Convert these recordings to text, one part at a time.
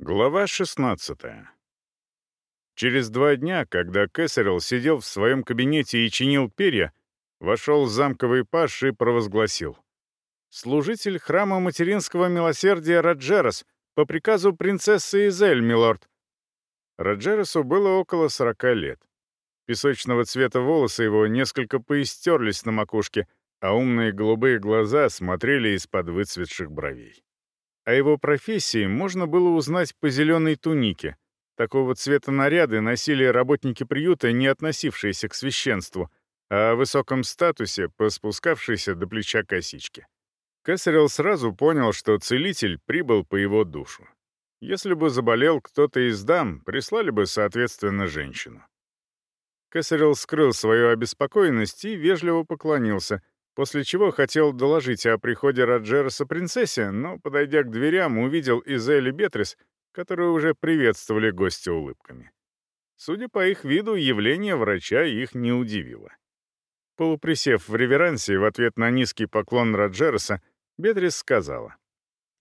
Глава 16. Через два дня, когда Кэссерилл сидел в своем кабинете и чинил перья, вошел замковый паш и провозгласил. «Служитель храма материнского милосердия Раджерас по приказу принцессы Изель, милорд». Раджерасу было около сорока лет. Песочного цвета волосы его несколько поистерлись на макушке, а умные голубые глаза смотрели из-под выцветших бровей. О его профессии можно было узнать по зеленой тунике. Такого цвета наряды носили работники приюта, не относившиеся к священству, а о высоком статусе по спускавшейся до плеча косичке. Кэссерилл сразу понял, что целитель прибыл по его душу. Если бы заболел кто-то из дам, прислали бы, соответственно, женщину. Кэссерилл скрыл свою обеспокоенность и вежливо поклонился — после чего хотел доложить о приходе Раджереса принцессе, но, подойдя к дверям, увидел Изель и Бетрис, которые уже приветствовали гостя улыбками. Судя по их виду, явление врача их не удивило. Полуприсев в реверансе в ответ на низкий поклон Раджереса, Бетрис сказала.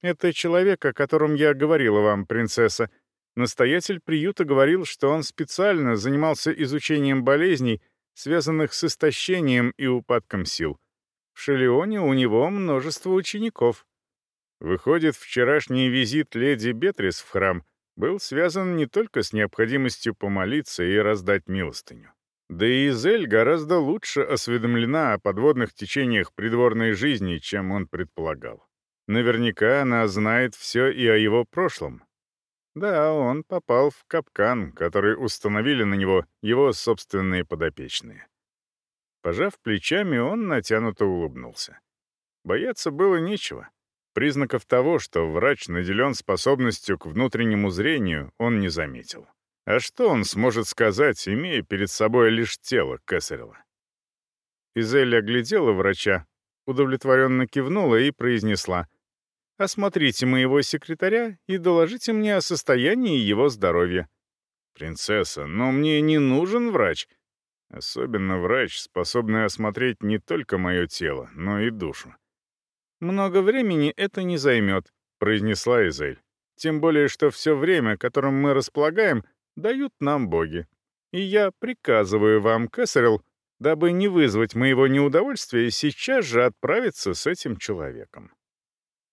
«Это человек, о котором я говорила вам, принцесса. Настоятель приюта говорил, что он специально занимался изучением болезней, связанных с истощением и упадком сил. В Шелеоне у него множество учеников. Выходит, вчерашний визит леди Бетрис в храм был связан не только с необходимостью помолиться и раздать милостыню. Да и Изель гораздо лучше осведомлена о подводных течениях придворной жизни, чем он предполагал. Наверняка она знает все и о его прошлом. Да, он попал в капкан, который установили на него его собственные подопечные. Пожав плечами, он натянуто улыбнулся. Бояться было нечего. Признаков того, что врач наделен способностью к внутреннему зрению, он не заметил. А что он сможет сказать, имея перед собой лишь тело Кесарева? Изель оглядела врача, удовлетворенно кивнула и произнесла «Осмотрите моего секретаря и доложите мне о состоянии его здоровья». «Принцесса, но мне не нужен врач», Особенно врач, способный осмотреть не только мое тело, но и душу. «Много времени это не займет», — произнесла Изель. «Тем более, что все время, которым мы располагаем, дают нам боги. И я приказываю вам, Кесарел, дабы не вызвать моего неудовольствия, сейчас же отправиться с этим человеком».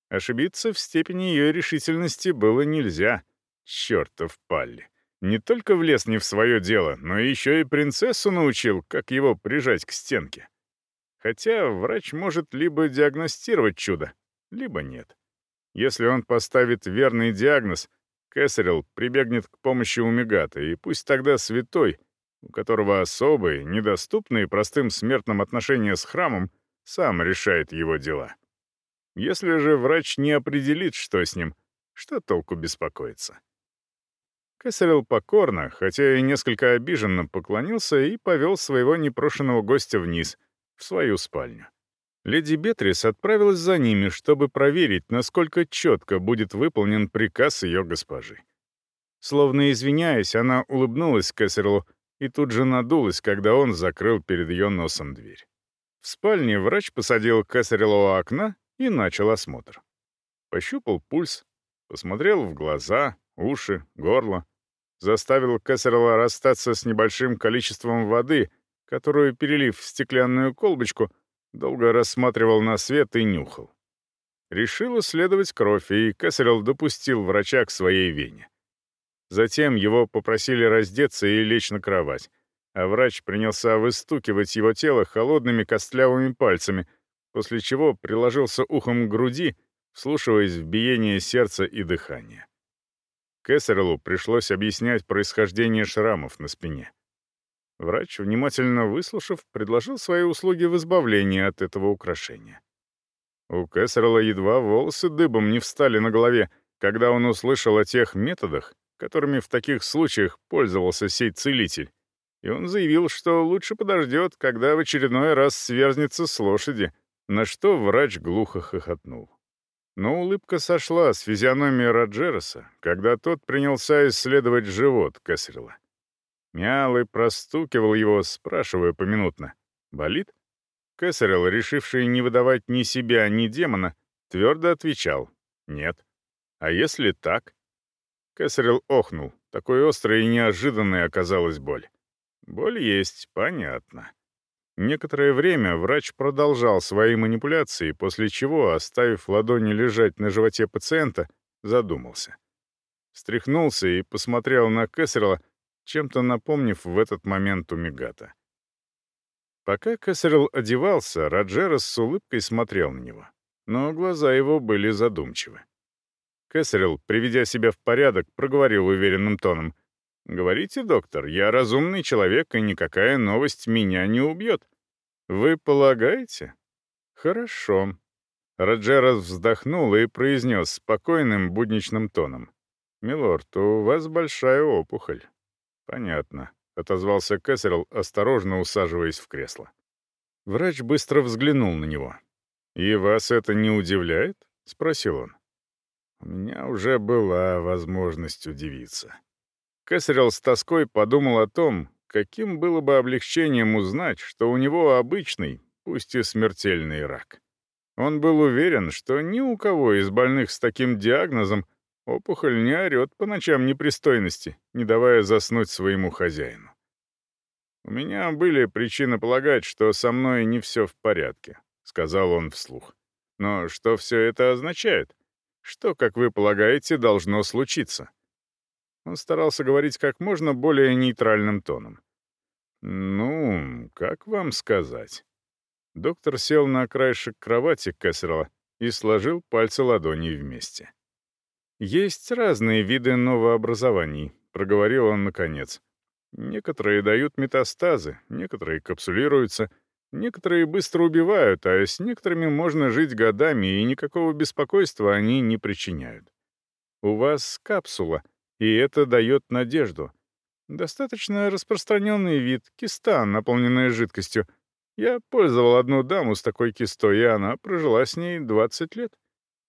Ошибиться в степени ее решительности было нельзя. Чертов Палли. Не только влез не в свое дело, но еще и принцессу научил, как его прижать к стенке. Хотя врач может либо диагностировать чудо, либо нет. Если он поставит верный диагноз, Кэссерилл прибегнет к помощи Умигата, и пусть тогда святой, у которого особые, недоступные простым смертным отношения с храмом, сам решает его дела. Если же врач не определит, что с ним, что толку беспокоиться? Кесарел покорно, хотя и несколько обиженно поклонился и повел своего непрошенного гостя вниз, в свою спальню. Леди Бетрис отправилась за ними, чтобы проверить, насколько четко будет выполнен приказ ее госпожи. Словно извиняясь, она улыбнулась Кессерлу и тут же надулась, когда он закрыл перед ее носом дверь. В спальне врач посадил Кессерлу у окна и начал осмотр. Пощупал пульс, посмотрел в глаза, уши, горло, заставил Кессерла расстаться с небольшим количеством воды, которую, перелив в стеклянную колбочку, долго рассматривал на свет и нюхал. Решил исследовать кровь, и Кессерл допустил врача к своей вене. Затем его попросили раздеться и лечь на кровать, а врач принялся выстукивать его тело холодными костлявыми пальцами, после чего приложился ухом к груди, вслушиваясь в биение сердца и дыхание. Кессерлу пришлось объяснять происхождение шрамов на спине. Врач, внимательно выслушав, предложил свои услуги в избавлении от этого украшения. У Кессерла едва волосы дыбом не встали на голове, когда он услышал о тех методах, которыми в таких случаях пользовался сей целитель, и он заявил, что лучше подождет, когда в очередной раз сверзнется с лошади, на что врач глухо хохотнул. Но улыбка сошла с физиономии Роджереса, когда тот принялся исследовать живот Кэссерилла. Мял и простукивал его, спрашивая поминутно. «Болит?» Кэссерилл, решивший не выдавать ни себя, ни демона, твердо отвечал. «Нет». «А если так?» Кесарел охнул. Такой острой и неожиданной оказалась боль. Боль есть, понятно. Некоторое время врач продолжал свои манипуляции, после чего, оставив ладони лежать на животе пациента, задумался. Встряхнулся и посмотрел на Кесарела, чем-то напомнив в этот момент Умигата. Пока Кесарел одевался, Раджерас с улыбкой смотрел на него, но глаза его были задумчивы. Кесарел, приведя себя в порядок, проговорил уверенным тоном. «Говорите, доктор, я разумный человек, и никакая новость меня не убьет. Вы полагаете?» «Хорошо». Раджерас вздохнул и произнес спокойным будничным тоном. «Милорд, у вас большая опухоль». «Понятно», — отозвался Кесарел, осторожно усаживаясь в кресло. Врач быстро взглянул на него. «И вас это не удивляет?» — спросил он. У меня уже была возможность удивиться. Кесарел с тоской подумал о том, каким было бы облегчением узнать, что у него обычный, пусть и смертельный рак. Он был уверен, что ни у кого из больных с таким диагнозом опухоль не орет по ночам непристойности, не давая заснуть своему хозяину. «У меня были причины полагать, что со мной не все в порядке», — сказал он вслух. «Но что все это означает? Что, как вы полагаете, должно случиться?» Он старался говорить как можно более нейтральным тоном. «Ну, как вам сказать?» Доктор сел на краешек кровати Кэссерла и сложил пальцы ладоней вместе. «Есть разные виды новообразований», — проговорил он наконец. «Некоторые дают метастазы, некоторые капсулируются, Некоторые быстро убивают, а с некоторыми можно жить годами, и никакого беспокойства они не причиняют. У вас капсула, и это дает надежду. Достаточно распространенный вид — киста, наполненная жидкостью. Я пользовал одну даму с такой кистой, и она прожила с ней 20 лет.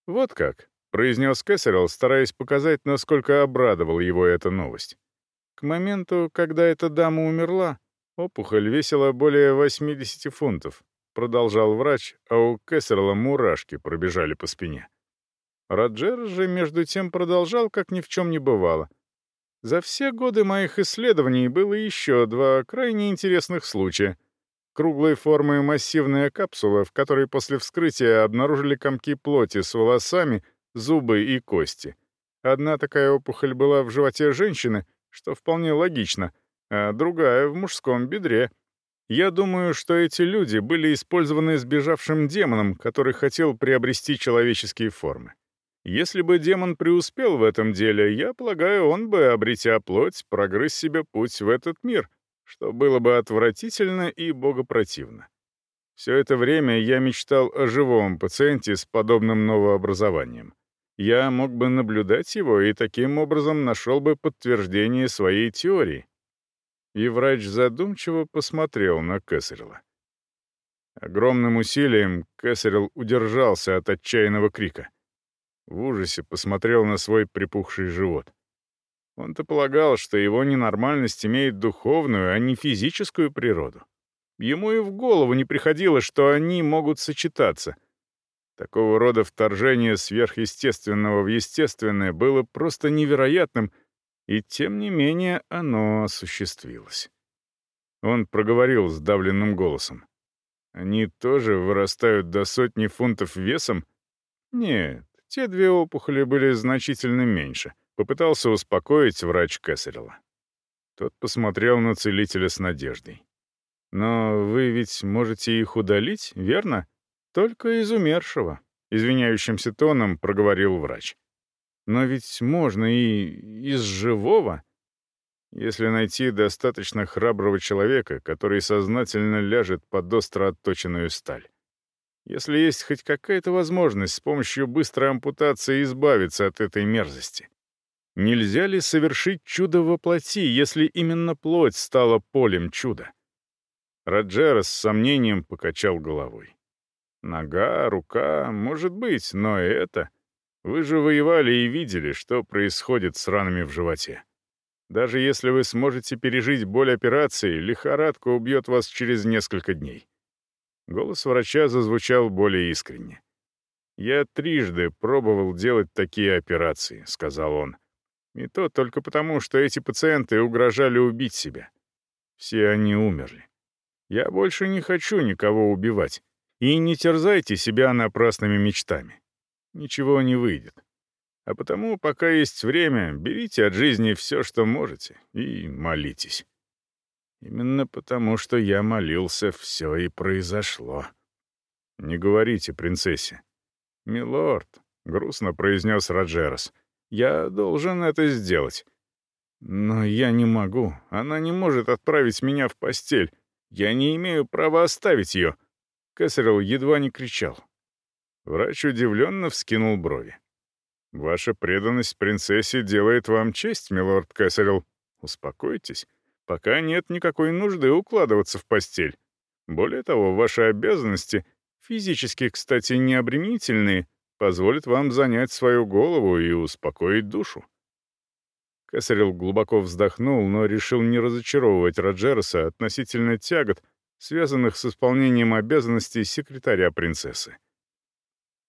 Вот как, — произнес Кэссерилл, стараясь показать, насколько обрадовала его эта новость. К моменту, когда эта дама умерла, Опухоль весила более 80 фунтов, продолжал врач, а у Кессерла мурашки пробежали по спине. Роджер же, между тем, продолжал, как ни в чем не бывало. За все годы моих исследований было еще два крайне интересных случая. Круглой формы массивная капсула, в которой после вскрытия обнаружили комки плоти с волосами, зубы и кости. Одна такая опухоль была в животе женщины, что вполне логично — а другая в мужском бедре. Я думаю, что эти люди были использованы сбежавшим демоном, который хотел приобрести человеческие формы. Если бы демон преуспел в этом деле, я полагаю, он бы, обретя плоть, прогрыз себе путь в этот мир, что было бы отвратительно и богопротивно. Все это время я мечтал о живом пациенте с подобным новообразованием. Я мог бы наблюдать его и таким образом нашел бы подтверждение своей теории. И врач задумчиво посмотрел на Кесарела. Огромным усилием Кесарел удержался от отчаянного крика. В ужасе посмотрел на свой припухший живот. Он-то полагал, что его ненормальность имеет духовную, а не физическую природу. Ему и в голову не приходило, что они могут сочетаться. Такого рода вторжение сверхъестественного в естественное было просто невероятным — и тем не менее оно осуществилось. Он проговорил сдавленным голосом. «Они тоже вырастают до сотни фунтов весом?» «Нет, те две опухоли были значительно меньше», — попытался успокоить врач Кессерила. Тот посмотрел на целителя с надеждой. «Но вы ведь можете их удалить, верно? Только из умершего», — извиняющимся тоном проговорил врач. Но ведь можно и из живого. Если найти достаточно храброго человека, который сознательно ляжет под остро отточенную сталь. Если есть хоть какая-то возможность с помощью быстрой ампутации избавиться от этой мерзости. Нельзя ли совершить чудо во плоти, если именно плоть стала полем чуда? Раджера с сомнением покачал головой. Нога, рука, может быть, но это... Вы же воевали и видели, что происходит с ранами в животе. Даже если вы сможете пережить боль операции, лихорадка убьет вас через несколько дней. Голос врача зазвучал более искренне. «Я трижды пробовал делать такие операции», — сказал он. И то только потому, что эти пациенты угрожали убить себя. Все они умерли. Я больше не хочу никого убивать. И не терзайте себя напрасными мечтами. Ничего не выйдет. А потому, пока есть время, берите от жизни все, что можете, и молитесь. Именно потому, что я молился, все и произошло. Не говорите, принцессе. «Милорд», — грустно произнес Роджерос, — «я должен это сделать. Но я не могу. Она не может отправить меня в постель. Я не имею права оставить ее». Кэссерилл едва не кричал. Врач удивленно вскинул брови. «Ваша преданность принцессе делает вам честь, милорд Кэссерилл. Успокойтесь. Пока нет никакой нужды укладываться в постель. Более того, ваши обязанности, физически, кстати, необременительные, позволят вам занять свою голову и успокоить душу. Кесарел глубоко вздохнул, но решил не разочаровывать Роджерса относительно тягот, связанных с исполнением обязанностей секретаря принцессы.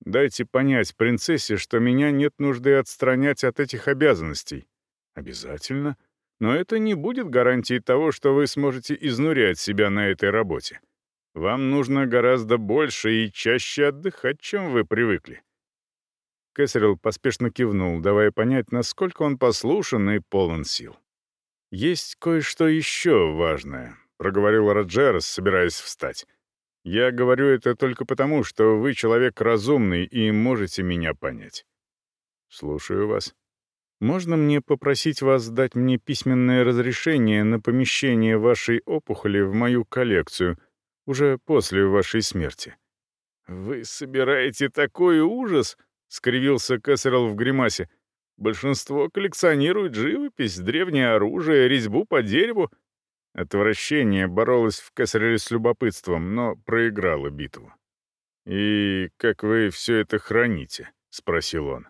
«Дайте понять принцессе, что меня нет нужды отстранять от этих обязанностей». «Обязательно. Но это не будет гарантией того, что вы сможете изнурять себя на этой работе. Вам нужно гораздо больше и чаще отдыхать, чем вы привыкли. Кэссерилл поспешно кивнул, давая понять, насколько он послушен и полон сил. «Есть кое-что еще важное», — проговорил Роджерс, собираясь встать. «Я говорю это только потому, что вы человек разумный и можете меня понять». «Слушаю вас. Можно мне попросить вас дать мне письменное разрешение на помещение вашей опухоли в мою коллекцию уже после вашей смерти?» «Вы собираете такой ужас?» — скривился Кэссерл в гримасе. «Большинство коллекционирует живопись, древнее оружие, резьбу по дереву». Отвращение боролось в Кэссереле с любопытством, но проиграло битву. «И как вы все это храните?» — спросил он.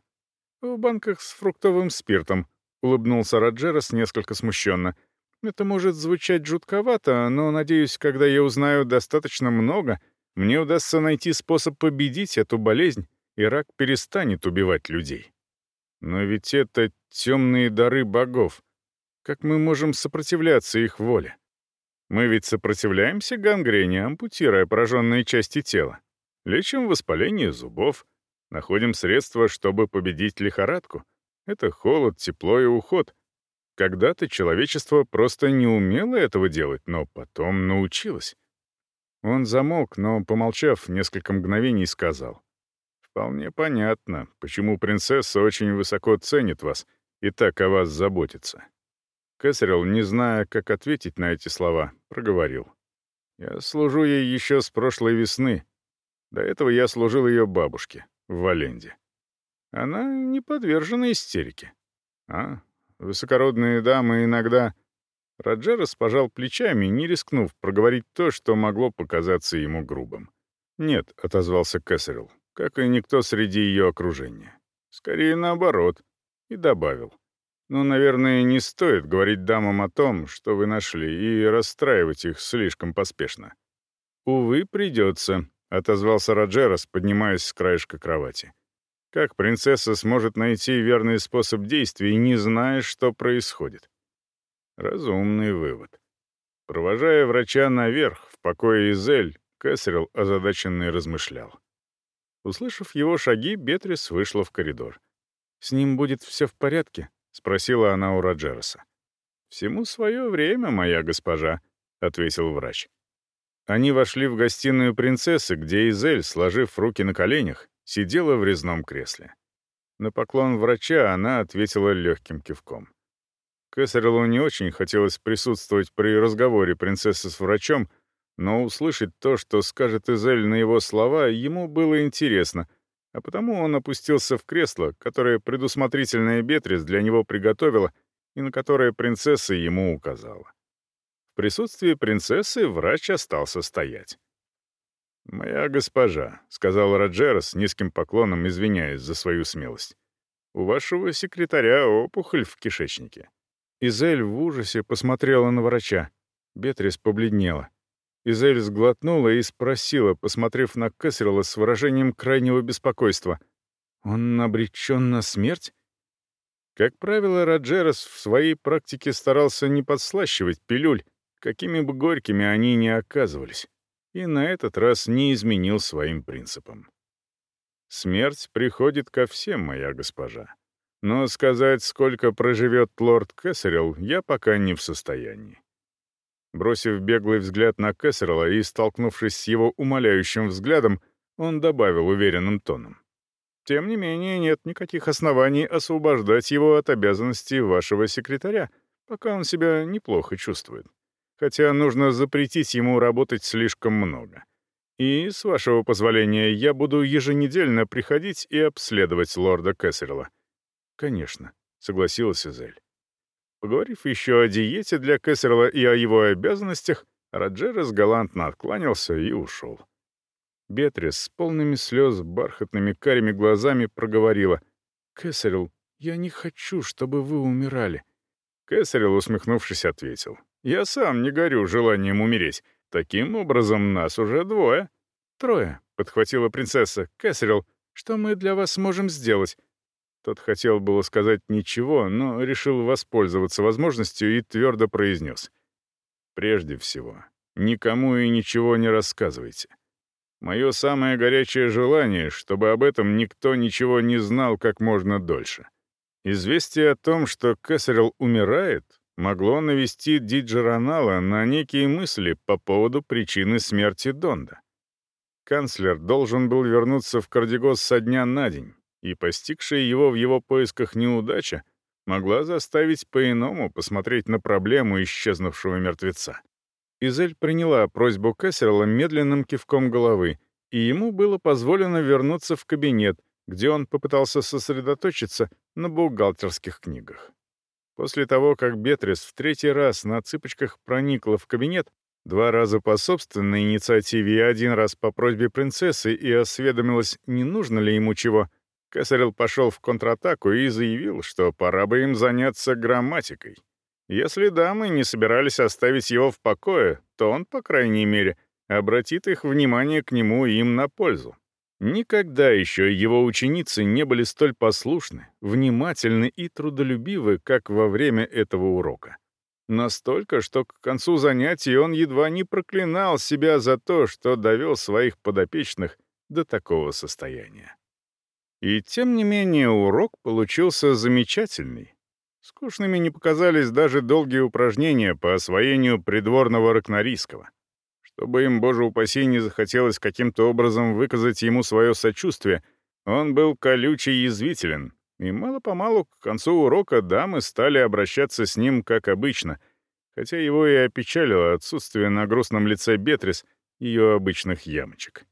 «В банках с фруктовым спиртом», — улыбнулся Роджерос несколько смущенно. «Это может звучать жутковато, но, надеюсь, когда я узнаю достаточно много, мне удастся найти способ победить эту болезнь и рак перестанет убивать людей. Но ведь это темные дары богов. Как мы можем сопротивляться их воле? Мы ведь сопротивляемся гангрене, ампутируя пораженные части тела. Лечим воспаление зубов. Находим средства, чтобы победить лихорадку. Это холод, тепло и уход. Когда-то человечество просто не умело этого делать, но потом научилось. Он замолк, но, помолчав несколько мгновений, сказал. Вполне понятно, почему принцесса очень высоко ценит вас и так о вас заботится. Кэссерилл, не зная, как ответить на эти слова, проговорил. «Я служу ей еще с прошлой весны. До этого я служил ее бабушке Валенде. Она не подвержена истерике. А, высокородные дамы иногда...» Роджерос пожал плечами, не рискнув проговорить то, что могло показаться ему грубым. «Нет», — отозвался Кэссерилл, как и никто среди ее окружения. Скорее наоборот. И добавил. «Ну, наверное, не стоит говорить дамам о том, что вы нашли, и расстраивать их слишком поспешно». «Увы, придется», — отозвался Роджерос, поднимаясь с краешка кровати. «Как принцесса сможет найти верный способ действий, не зная, что происходит?» Разумный вывод. Провожая врача наверх, в покое Изель, Кэссерилл озадаченный размышлял. Услышав его шаги, Бетрис вышла в коридор. «С ним будет все в порядке?» — спросила она у Роджероса. «Всему свое время, моя госпожа», — ответил врач. Они вошли в гостиную принцессы, где Изель, сложив руки на коленях, сидела в резном кресле. На поклон врача она ответила легким кивком. Кесарелу не очень хотелось присутствовать при разговоре принцессы с врачом, но услышать то, что скажет Изель на его слова, ему было интересно, а потому он опустился в кресло, которое предусмотрительная Бетрис для него приготовила и на которое принцесса ему указала. Присутствии принцессы врач остался стоять. «Моя госпожа», — сказал Роджера с низким поклоном, извиняясь за свою смелость, — «у вашего секретаря опухоль в кишечнике». Изель в ужасе посмотрела на врача. Бетрис побледнела. Изель сглотнула и спросила, посмотрев на Кэссерла с выражением крайнего беспокойства. «Он обречен на смерть?» Как правило, Роджерес в своей практике старался не подслащивать пилюль, какими бы горькими они ни оказывались, и на этот раз не изменил своим принципам. «Смерть приходит ко всем, моя госпожа. Но сказать, сколько проживет лорд Кэссерилл, я пока не в состоянии». Бросив беглый взгляд на Кэссерилла и столкнувшись с его умоляющим взглядом, он добавил уверенным тоном. «Тем не менее, нет никаких оснований освобождать его от обязанностей вашего секретаря, пока он себя неплохо чувствует. Хотя нужно запретить ему работать слишком много. И, с вашего позволения, я буду еженедельно приходить и обследовать лорда Кэссерла». «Конечно», — согласилась Изель. Поговорив еще о диете для Кэссерла и о его обязанностях, Роджерес галантно откланялся и ушел. Бетрис с полными слез, бархатными карими глазами проговорила. «Кэссерилл, я не хочу, чтобы вы умирали». Кэссерилл, усмехнувшись, ответил. «Я сам не горю желанием умереть. Таким образом, нас уже двое». «Трое», — подхватила принцесса. «Кэссерилл, что мы для вас можем сделать?» Тот хотел было сказать ничего, но решил воспользоваться возможностью и твердо произнес. «Прежде всего, никому и ничего не рассказывайте. Мое самое горячее желание, чтобы об этом никто ничего не знал как можно дольше. Известие о том, что Кэссерилл умирает, могло навести Диджеронала на некие мысли по поводу причины смерти Донда. Канцлер должен был вернуться в Кардигос со дня на день, и постигшая его в его поисках неудача могла заставить по-иному посмотреть на проблему исчезнувшего мертвеца. Изель приняла просьбу Кэссерла медленным кивком головы, и ему было позволено вернуться в кабинет, где он попытался сосредоточиться на бухгалтерских книгах. После того, как Бетрис в третий раз на цыпочках проникла в кабинет, два раза по собственной инициативе и один раз по просьбе принцессы и осведомилась, не нужно ли ему чего, Кесарел пошел в контратаку и заявил, что пора бы им заняться грамматикой. Если дамы не собирались оставить его в покое, то он, по крайней мере, обратит их внимание к нему им на пользу. Никогда еще его ученицы не были столь послушны, внимательны и трудолюбивы, как во время этого урока. Настолько, что к концу занятий он едва не проклинал себя за то, что довел своих подопечных до такого состояния. И тем не менее урок получился замечательный. Скучными не показались даже долгие упражнения по освоению придворного ракнорийского. Чтобы им, боже упаси, не захотелось каким-то образом выказать ему свое сочувствие, он был колючий и язвителен, и мало-помалу к концу урока дамы стали обращаться с ним как обычно, хотя его и опечалило отсутствие на грустном лице Бетрис ее обычных ямочек.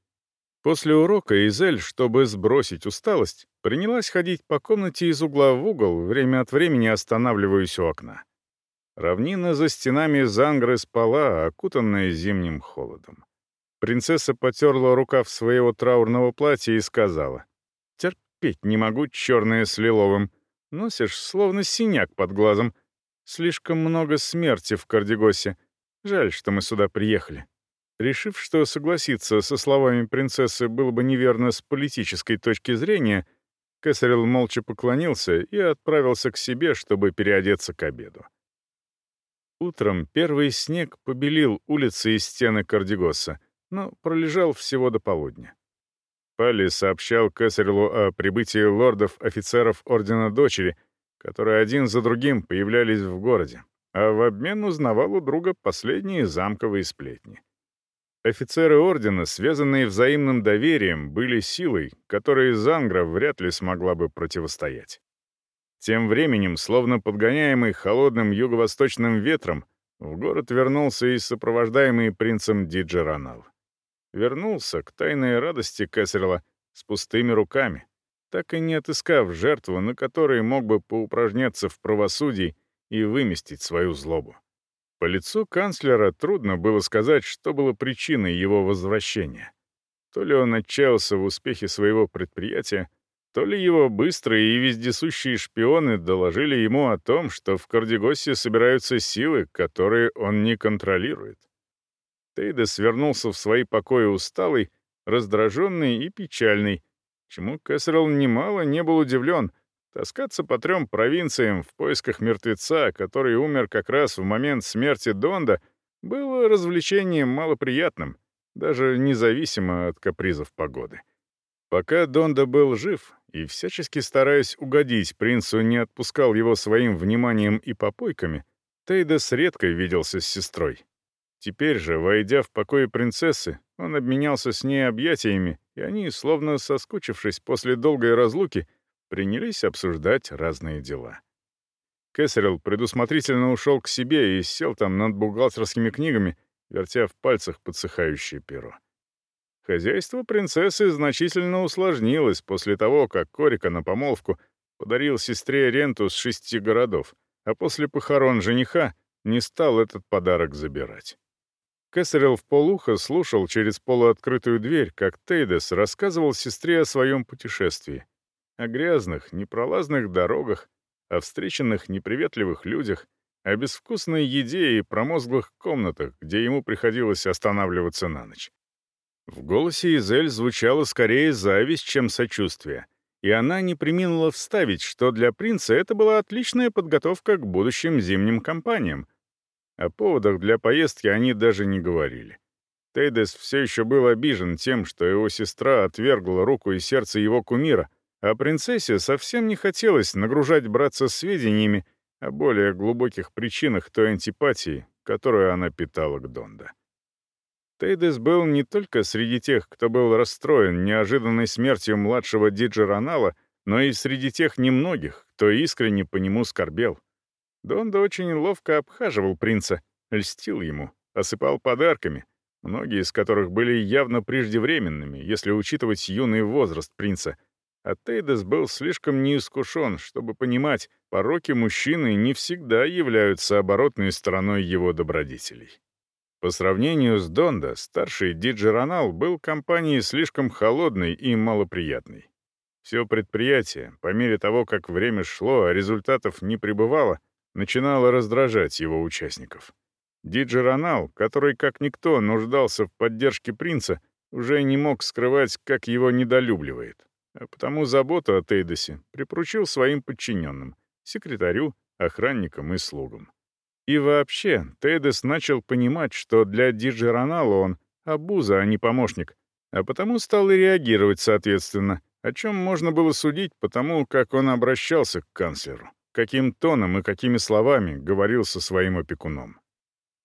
После урока Изель, чтобы сбросить усталость, принялась ходить по комнате из угла в угол, время от времени останавливаясь у окна. Равнина за стенами Зангры спала, окутанная зимним холодом. Принцесса потерла рукав своего траурного платья и сказала, «Терпеть не могу черное с лиловым. Носишь словно синяк под глазом. Слишком много смерти в Кардигосе. Жаль, что мы сюда приехали». Решив, что согласиться со словами принцессы было бы неверно с политической точки зрения, Кесарел молча поклонился и отправился к себе, чтобы переодеться к обеду. Утром первый снег побелил улицы и стены Кардигоса, но пролежал всего до полудня. Палли сообщал Кесарелу о прибытии лордов-офицеров Ордена Дочери, которые один за другим появлялись в городе, а в обмен узнавал у друга последние замковые сплетни. Офицеры Ордена, связанные взаимным доверием, были силой, которой Зангра вряд ли смогла бы противостоять. Тем временем, словно подгоняемый холодным юго-восточным ветром, в город вернулся и сопровождаемый принцем Диджеранал. Вернулся к тайной радости Кэссерла с пустыми руками, так и не отыскав жертву, на которой мог бы поупражняться в правосудии и выместить свою злобу. По лицу канцлера трудно было сказать, что было причиной его возвращения. То ли он отчаялся в успехе своего предприятия, то ли его быстрые и вездесущие шпионы доложили ему о том, что в Кардигосе собираются силы, которые он не контролирует. Тейдес вернулся в свои покои усталый, раздраженный и печальный, чему Кэссерл немало не был удивлен, Таскаться по трем провинциям в поисках мертвеца, который умер как раз в момент смерти Донда, было развлечением малоприятным, даже независимо от капризов погоды. Пока Донда был жив и, всячески стараясь угодить принцу, не отпускал его своим вниманием и попойками, Тейдес редко виделся с сестрой. Теперь же, войдя в покои принцессы, он обменялся с ней объятиями, и они, словно соскучившись после долгой разлуки, принялись обсуждать разные дела. Кэссерилл предусмотрительно ушел к себе и сел там над бухгалтерскими книгами, вертя в пальцах подсыхающее перо. Хозяйство принцессы значительно усложнилось после того, как Корика на помолвку подарил сестре ренту с шести городов, а после похорон жениха не стал этот подарок забирать. Кэссерилл в полухо слушал через полуоткрытую дверь, как Тейдес рассказывал сестре о своем путешествии, о грязных, непролазных дорогах, о встреченных неприветливых людях, о безвкусной еде и промозглых комнатах, где ему приходилось останавливаться на ночь. В голосе Изель звучало скорее зависть, чем сочувствие, и она не приминула вставить, что для принца это была отличная подготовка к будущим зимним кампаниям. О поводах для поездки они даже не говорили. Тейдес все еще был обижен тем, что его сестра отвергла руку и сердце его кумира, а принцессе совсем не хотелось нагружать братца сведениями о более глубоких причинах той антипатии, которую она питала к Донда. Тейдес был не только среди тех, кто был расстроен неожиданной смертью младшего Диджеронала, но и среди тех немногих, кто искренне по нему скорбел. Донда очень ловко обхаживал принца, льстил ему, осыпал подарками, многие из которых были явно преждевременными, если учитывать юный возраст принца — а Тейдес был слишком неискушен, чтобы понимать, пороки мужчины не всегда являются оборотной стороной его добродетелей. По сравнению с Дондо, старший Диджеронал был компанией слишком холодной и малоприятной. Все предприятие, по мере того, как время шло, а результатов не прибывало, начинало раздражать его участников. Диджеронал, который как никто нуждался в поддержке принца, уже не мог скрывать, как его недолюбливает а потому заботу о Тейдосе припоручил своим подчиненным, секретарю, охранникам и слугам. И вообще, Тейдес начал понимать, что для Диджи Ронала он обуза, а не помощник, а потому стал и реагировать соответственно, о чем можно было судить потому, как он обращался к канцлеру, каким тоном и какими словами говорил со своим опекуном.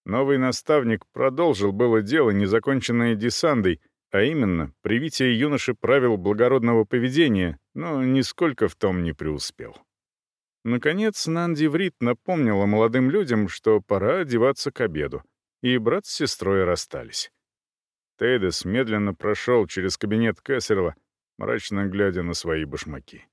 Новый наставник продолжил было дело, незаконченное Десандой, а именно, привитие юноши правил благородного поведения, но нисколько в том не преуспел. Наконец, Нанди Врит напомнила молодым людям, что пора одеваться к обеду, и брат с сестрой расстались. Тейдес медленно прошел через кабинет Кэссерла, мрачно глядя на свои башмаки.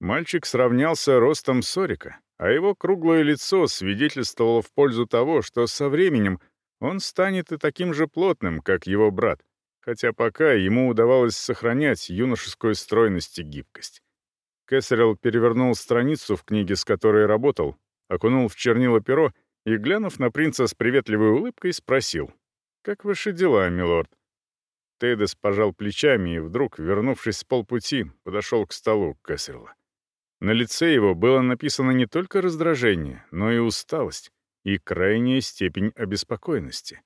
Мальчик сравнялся ростом Сорика, а его круглое лицо свидетельствовало в пользу того, что со временем он станет и таким же плотным, как его брат, хотя пока ему удавалось сохранять юношескую стройность и гибкость. Кэссерилл перевернул страницу в книге, с которой работал, окунул в чернила перо и, глянув на принца с приветливой улыбкой, спросил, «Как ваши дела, милорд?» Тейдес пожал плечами и вдруг, вернувшись с полпути, подошел к столу Кэссерилла. На лице его было написано не только раздражение, но и усталость и крайняя степень обеспокоенности.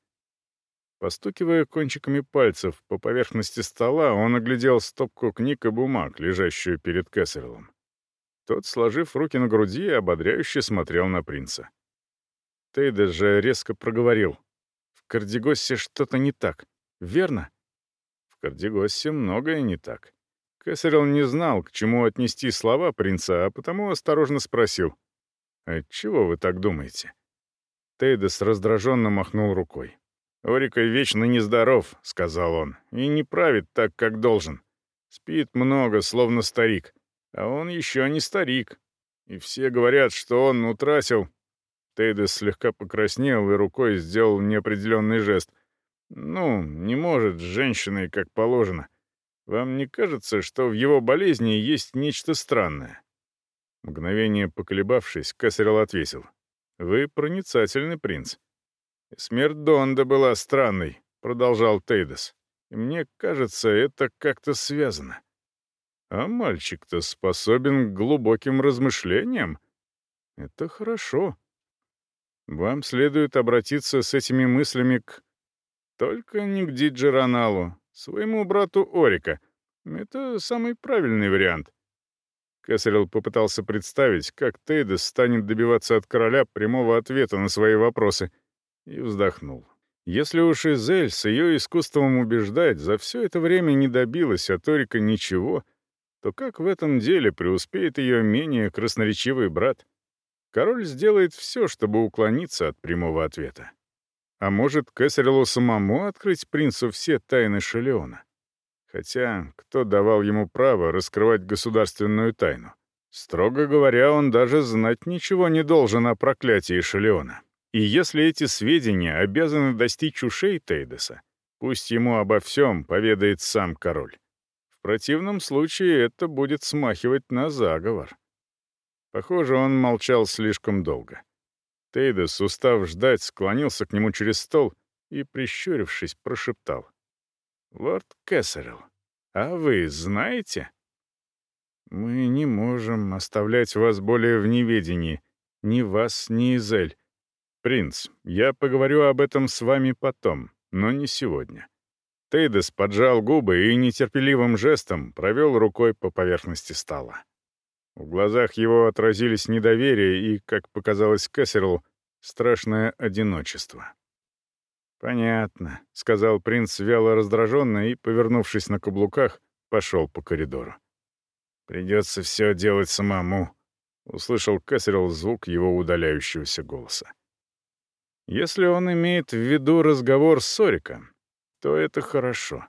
Постукивая кончиками пальцев по поверхности стола, он оглядел стопку книг и бумаг, лежащую перед Кэссерлом. Тот, сложив руки на груди, ободряюще смотрел на принца. Тейда же резко проговорил. «В Кардигосе что-то не так, верно?» «В Кардигосе многое не так». Кэссерилл не знал, к чему отнести слова принца, а потому осторожно спросил. «Отчего вы так думаете?» Тейдес раздраженно махнул рукой. «Орика вечно нездоров», — сказал он, — «и не правит так, как должен. Спит много, словно старик. А он еще не старик. И все говорят, что он утратил...» Тейдес слегка покраснел и рукой сделал неопределенный жест. «Ну, не может с женщиной, как положено. Вам не кажется, что в его болезни есть нечто странное?» Мгновение поколебавшись, Кесарел ответил. «Вы проницательный принц. «Смерть Донда была странной», — продолжал Тейдес. «И мне кажется, это как-то связано». А мальчик-то способен к глубоким размышлениям. Это хорошо. Вам следует обратиться с этими мыслями к... Только не к Диджераналу, своему брату Орика. Это самый правильный вариант. Кесарел попытался представить, как Тейдес станет добиваться от короля прямого ответа на свои вопросы, и вздохнул. Если уж Изель с ее искусством убеждать за все это время не добилась от Орика ничего, то как в этом деле преуспеет ее менее красноречивый брат? Король сделает все, чтобы уклониться от прямого ответа. А может, Кесарелу самому открыть принцу все тайны Шелеона? Хотя, кто давал ему право раскрывать государственную тайну? Строго говоря, он даже знать ничего не должен о проклятии Шелеона. И если эти сведения обязаны достичь ушей Тейдеса, пусть ему обо всем поведает сам король. В противном случае это будет смахивать на заговор. Похоже, он молчал слишком долго. Тейдес, устав ждать, склонился к нему через стол и, прищурившись, прошептал. «Лорд Кессерилл, а вы знаете?» «Мы не можем оставлять вас более в неведении, ни вас, ни Изель. «Принц, я поговорю об этом с вами потом, но не сегодня». Тейдес поджал губы и нетерпеливым жестом провел рукой по поверхности стола. В глазах его отразились недоверие и, как показалось Кессерлу, страшное одиночество. «Понятно», — сказал принц вяло раздраженно и, повернувшись на каблуках, пошел по коридору. «Придется все делать самому», — услышал Кессерл звук его удаляющегося голоса. Если он имеет в виду разговор с Сориком, то это хорошо.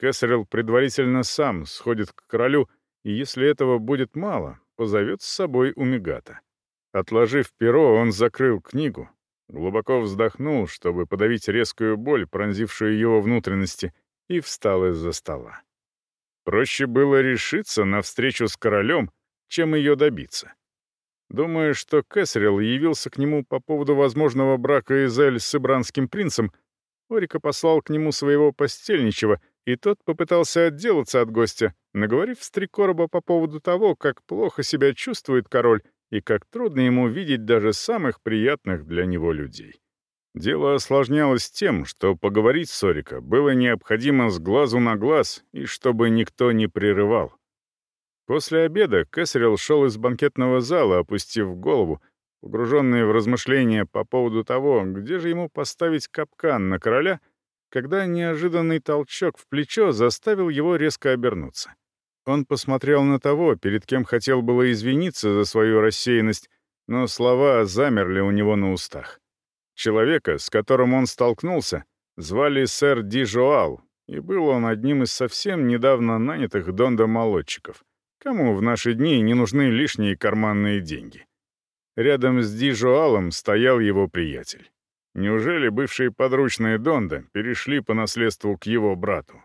Кесарел предварительно сам сходит к королю, и если этого будет мало, позовет с собой Умигата. Отложив перо, он закрыл книгу, глубоко вздохнул, чтобы подавить резкую боль, пронзившую его внутренности, и встал из-за стола. Проще было решиться на встречу с королем, чем ее добиться. Думая, что Кэссерилл явился к нему по поводу возможного брака Изель с ибранским принцем, Орика послал к нему своего постельничего, и тот попытался отделаться от гостя, наговорив с три короба по поводу того, как плохо себя чувствует король и как трудно ему видеть даже самых приятных для него людей. Дело осложнялось тем, что поговорить с Орика было необходимо с глазу на глаз и чтобы никто не прерывал. После обеда Кесарел шел из банкетного зала, опустив голову, погруженный в размышления по поводу того, где же ему поставить капкан на короля, когда неожиданный толчок в плечо заставил его резко обернуться. Он посмотрел на того, перед кем хотел было извиниться за свою рассеянность, но слова замерли у него на устах. Человека, с которым он столкнулся, звали сэр Ди Жоал, и был он одним из совсем недавно нанятых Дондо-молодчиков — Кому в наши дни не нужны лишние карманные деньги? Рядом с Дижуалом стоял его приятель. Неужели бывшие подручные Донда перешли по наследству к его брату?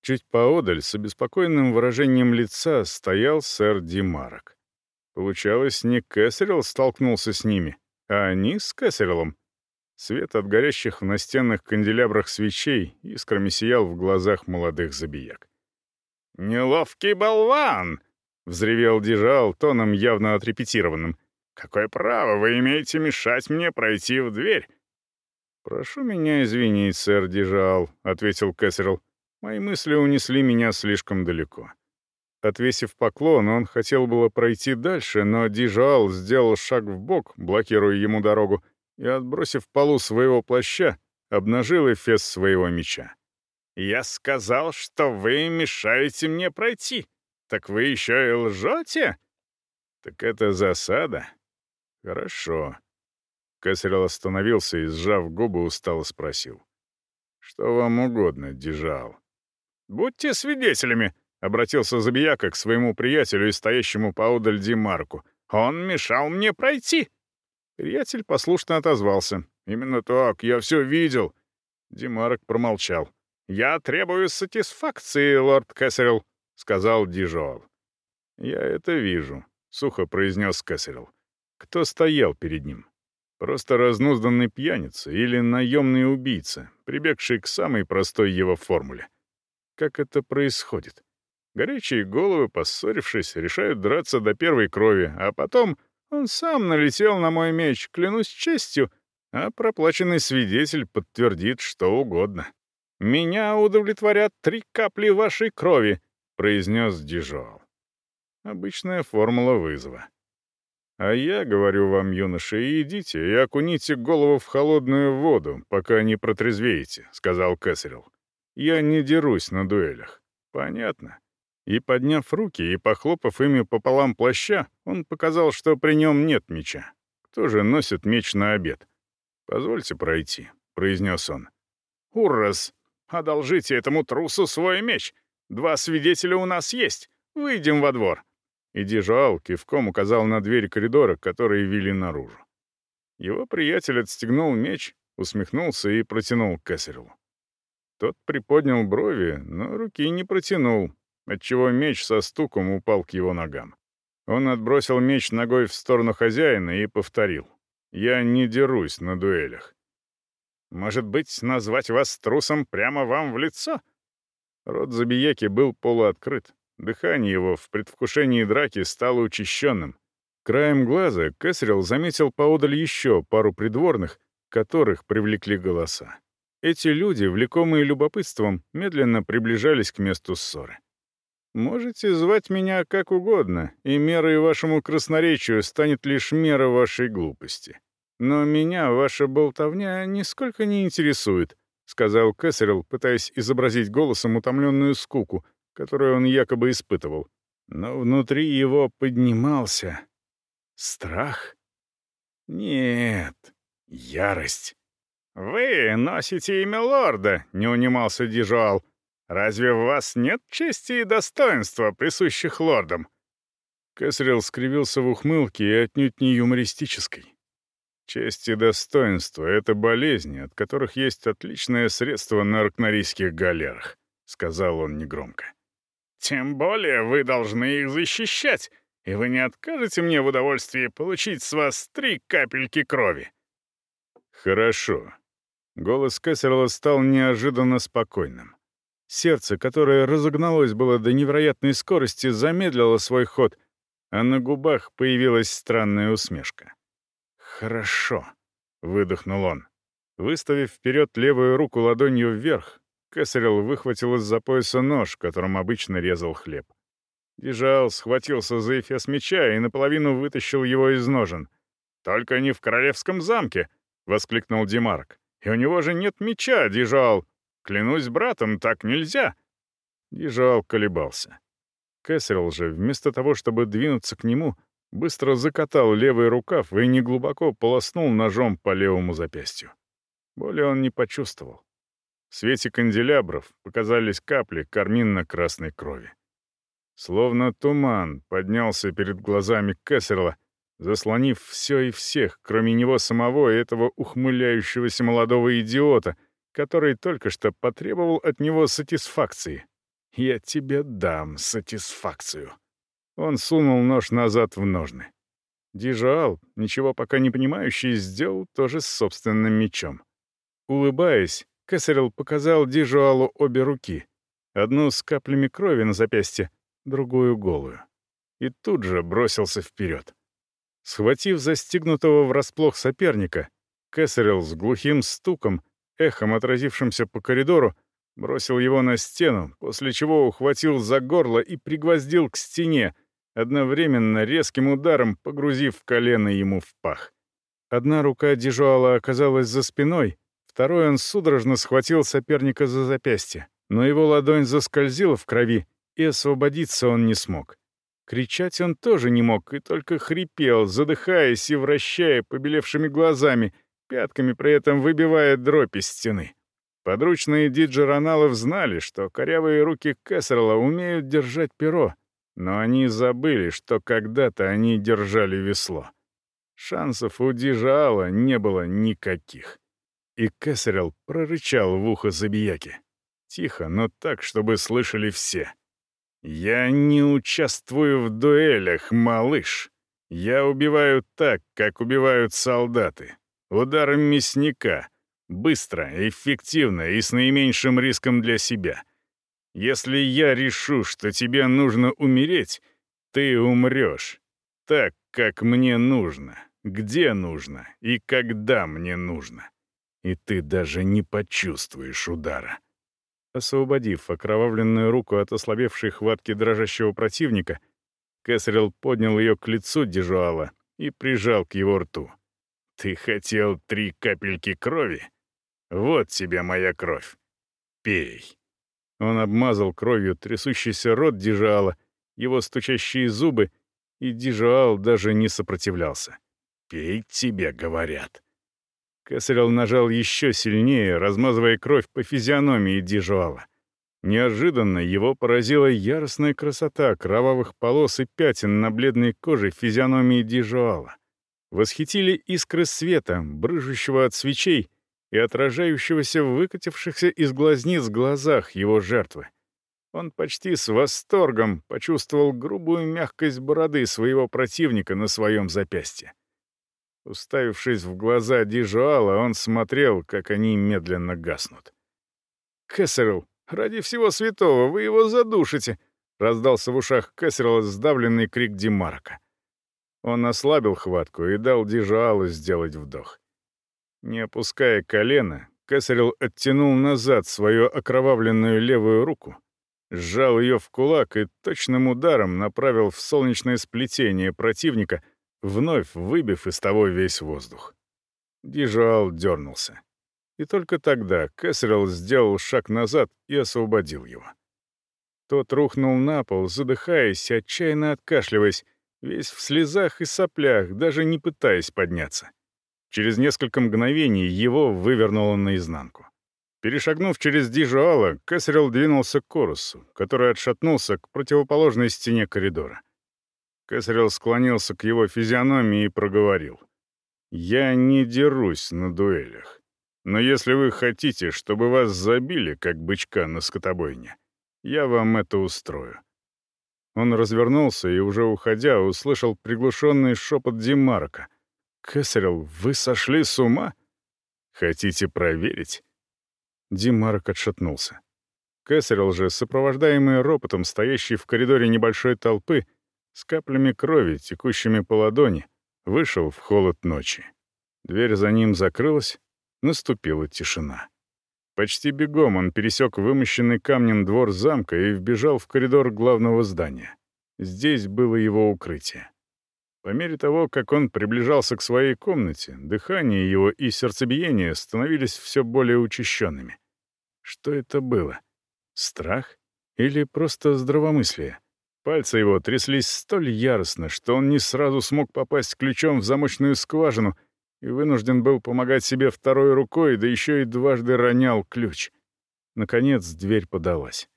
Чуть поодаль, с обеспокоенным выражением лица, стоял сэр Димарок. Получалось, не Кэссерилл столкнулся с ними, а они с Кэссериллом. Свет от горящих в настенных канделябрах свечей искрами сиял в глазах молодых забияк. «Неловкий болван!» — взревел Дижал тоном явно отрепетированным. «Какое право вы имеете мешать мне пройти в дверь?» «Прошу меня извинить, сэр Дижал», — ответил Кэссерл. «Мои мысли унесли меня слишком далеко». Отвесив поклон, он хотел было пройти дальше, но Дижал сделал шаг в бок, блокируя ему дорогу, и, отбросив полу своего плаща, обнажил эфес своего меча. «Я сказал, что вы мешаете мне пройти», так вы еще и лжете? Так это засада? Хорошо. Кесарел остановился и, сжав губы, устало спросил. «Что вам угодно, Дижал?» «Будьте свидетелями», — обратился Забияка к своему приятелю и стоящему поодаль Димарку. «Он мешал мне пройти». Приятель послушно отозвался. «Именно так, я все видел». Димарк промолчал. «Я требую сатисфакции, лорд Кэссерилл», — сказал Дижуал. «Я это вижу», — сухо произнес Кэссерилл. «Кто стоял перед ним? Просто разнузданный пьяница или наемный убийца, прибегший к самой простой его формуле? Как это происходит? Горячие головы, поссорившись, решают драться до первой крови, а потом он сам налетел на мой меч, клянусь честью, а проплаченный свидетель подтвердит что угодно. «Меня удовлетворят три капли вашей крови», — произнес Дижол. Обычная формула вызова. «А я, говорю вам, юноши, идите и окуните голову в холодную воду, пока не протрезвеете», — сказал Кэссерилл. «Я не дерусь на дуэлях. Понятно?» И, подняв руки и похлопав ими пополам плаща, он показал, что при нем нет меча. Кто же носит меч на обед? «Позвольте пройти», — произнес он. «Уррас! Одолжите этому трусу свой меч! Два свидетеля у нас есть! Выйдем во двор!» И Дижуал кивком указал на дверь коридора, которые вели наружу. Его приятель отстегнул меч, усмехнулся и протянул Кэссерилу. Тот приподнял брови, но руки не протянул, отчего меч со стуком упал к его ногам. Он отбросил меч ногой в сторону хозяина и повторил. Я не дерусь на дуэлях. Может быть, назвать вас трусом прямо вам в лицо? Рот Забияки был полуоткрыт. Дыхание его в предвкушении драки стало учащенным. Краем глаза Кэсрилл заметил поодаль еще пару придворных, которых привлекли голоса. Эти люди, влекомые любопытством, медленно приближались к месту ссоры. «Можете звать меня как угодно, и мерой вашему красноречию станет лишь мера вашей глупости. «Но меня ваша болтовня нисколько не интересует», — сказал Кэссерилл, пытаясь изобразить голосом утомленную скуку, которую он якобы испытывал. Но внутри его поднимался страх. Нет, ярость. «Вы носите имя лорда», — не унимался Дижуал. «Разве в вас нет чести и достоинства, присущих лордам?» Кэссерилл скривился в ухмылке и отнюдь не юмористической. Честь и достоинство — это болезни, от которых есть отличное средство на аркнарийских галерах», — сказал он негромко. «Тем более вы должны их защищать, и вы не откажете мне в удовольствии получить с вас три капельки крови». «Хорошо». Голос Кессерла стал неожиданно спокойным. Сердце, которое разогналось было до невероятной скорости, замедлило свой ход, а на губах появилась странная усмешка. «Хорошо», — выдохнул он. Выставив вперед левую руку ладонью вверх, Кесарел выхватил из-за пояса нож, которым обычно резал хлеб. Дижал схватился за эфес меча и наполовину вытащил его из ножен. «Только не в королевском замке!» — воскликнул Димарк. «И у него же нет меча, Дижал! Клянусь братом, так нельзя!» Дижал колебался. Кэссерилл же, вместо того, чтобы двинуться к нему, быстро закатал левый рукав и неглубоко полоснул ножом по левому запястью. Боли он не почувствовал. В свете канделябров показались капли карминно-красной крови. Словно туман поднялся перед глазами Кессерла, заслонив все и всех, кроме него самого и этого ухмыляющегося молодого идиота, который только что потребовал от него сатисфакции. «Я тебе дам сатисфакцию». Он сунул нож назад в ножны. Дижуал, ничего пока не понимающий, сделал то же с собственным мечом. Улыбаясь, Кесарел показал Дижуалу обе руки. Одну с каплями крови на запястье, другую голую. И тут же бросился вперед. Схватив застигнутого врасплох соперника, Кесарел с глухим стуком, эхом отразившимся по коридору, бросил его на стену, после чего ухватил за горло и пригвоздил к стене, одновременно резким ударом погрузив колено ему в пах. Одна рука Дижуала оказалась за спиной, второй он судорожно схватил соперника за запястье, но его ладонь заскользила в крови, и освободиться он не смог. Кричать он тоже не мог и только хрипел, задыхаясь и вращая побелевшими глазами, пятками при этом выбивая дробь из стены. Подручные диджероналов знали, что корявые руки Кессерла умеют держать перо, но они забыли, что когда-то они держали весло. Шансов у Дижаала не было никаких. И Кесарел прорычал в ухо Забияки. Тихо, но так, чтобы слышали все. «Я не участвую в дуэлях, малыш. Я убиваю так, как убивают солдаты. Ударом мясника. Быстро, эффективно и с наименьшим риском для себя. Если я решу, что тебе нужно умереть, ты умрешь. Так, как мне нужно, где нужно и когда мне нужно. И ты даже не почувствуешь удара. Освободив окровавленную руку от ослабевшей хватки дрожащего противника, Кэссерилл поднял ее к лицу Дежуала и прижал к его рту. «Ты хотел три капельки крови? Вот тебе моя кровь. Пей». Он обмазал кровью трясущийся рот Дижуала, его стучащие зубы, и Дижуал даже не сопротивлялся. «Пей тебе, говорят». Кесарел нажал еще сильнее, размазывая кровь по физиономии Дижуала. Неожиданно его поразила яростная красота кровавых полос и пятен на бледной коже физиономии Дижуала. Восхитили искры света, брыжущего от свечей и отражающегося в выкатившихся из глазниц глазах его жертвы. Он почти с восторгом почувствовал грубую мягкость бороды своего противника на своем запястье. Уставившись в глаза Дижуала, он смотрел, как они медленно гаснут. «Кэссерл, ради всего святого, вы его задушите!» — раздался в ушах Кэссерла сдавленный крик Димарка. Он ослабил хватку и дал Дижуалу сделать вдох. Не опуская колено, Кэссерл оттянул назад свою окровавленную левую руку, сжал ее в кулак и точным ударом направил в солнечное сплетение противника — вновь выбив из того весь воздух. Дижуал дернулся. И только тогда Кэссерилл сделал шаг назад и освободил его. Тот рухнул на пол, задыхаясь, отчаянно откашливаясь, весь в слезах и соплях, даже не пытаясь подняться. Через несколько мгновений его вывернуло наизнанку. Перешагнув через Дижуала, Кэссерилл двинулся к Корусу, который отшатнулся к противоположной стене коридора. Кесарел склонился к его физиономии и проговорил. «Я не дерусь на дуэлях. Но если вы хотите, чтобы вас забили, как бычка на скотобойне, я вам это устрою». Он развернулся и, уже уходя, услышал приглушенный шепот Димарка. «Кесарел, вы сошли с ума? Хотите проверить?» Димарк отшатнулся. Кесарел же, сопровождаемый ропотом, стоящий в коридоре небольшой толпы, с каплями крови, текущими по ладони, вышел в холод ночи. Дверь за ним закрылась, наступила тишина. Почти бегом он пересек вымощенный камнем двор замка и вбежал в коридор главного здания. Здесь было его укрытие. По мере того, как он приближался к своей комнате, дыхание его и сердцебиение становились все более учащенными. Что это было? Страх или просто здравомыслие? Пальцы его тряслись столь яростно, что он не сразу смог попасть ключом в замочную скважину и вынужден был помогать себе второй рукой, да еще и дважды ронял ключ. Наконец дверь подалась.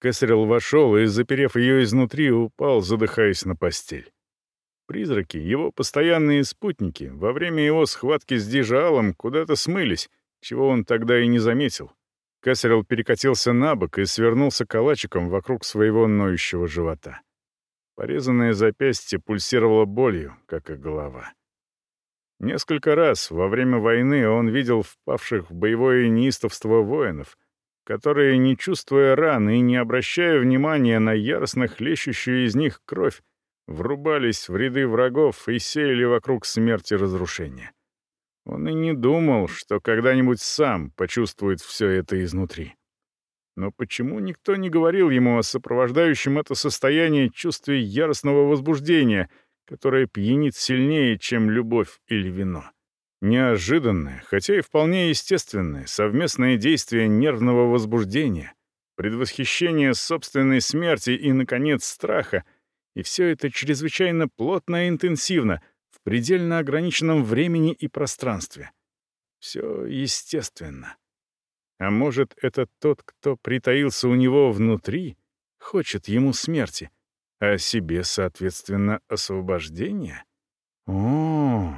Кесарел вошел и, заперев ее изнутри, упал, задыхаясь на постель. Призраки, его постоянные спутники, во время его схватки с Дижалом куда-то смылись, чего он тогда и не заметил. Кэссерилл перекатился на бок и свернулся калачиком вокруг своего ноющего живота. Порезанное запястье пульсировало болью, как и голова. Несколько раз во время войны он видел впавших в боевое неистовство воинов, которые, не чувствуя ран и не обращая внимания на яростно хлещущую из них кровь, врубались в ряды врагов и сеяли вокруг смерти разрушения. Он и не думал, что когда-нибудь сам почувствует все это изнутри. Но почему никто не говорил ему о сопровождающем это состояние чувстве яростного возбуждения, которое пьянит сильнее, чем любовь или вино? Неожиданное, хотя и вполне естественное, совместное действие нервного возбуждения, предвосхищение собственной смерти и, наконец, страха, и все это чрезвычайно плотно и интенсивно, в предельно ограниченном времени и пространстве. Все естественно. А может, это тот, кто притаился у него внутри, хочет ему смерти, а себе, соответственно, освобождения? О,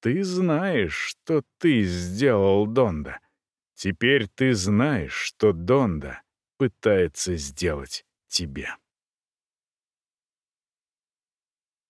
ты знаешь, что ты сделал, Донда. Теперь ты знаешь, что Донда пытается сделать тебе.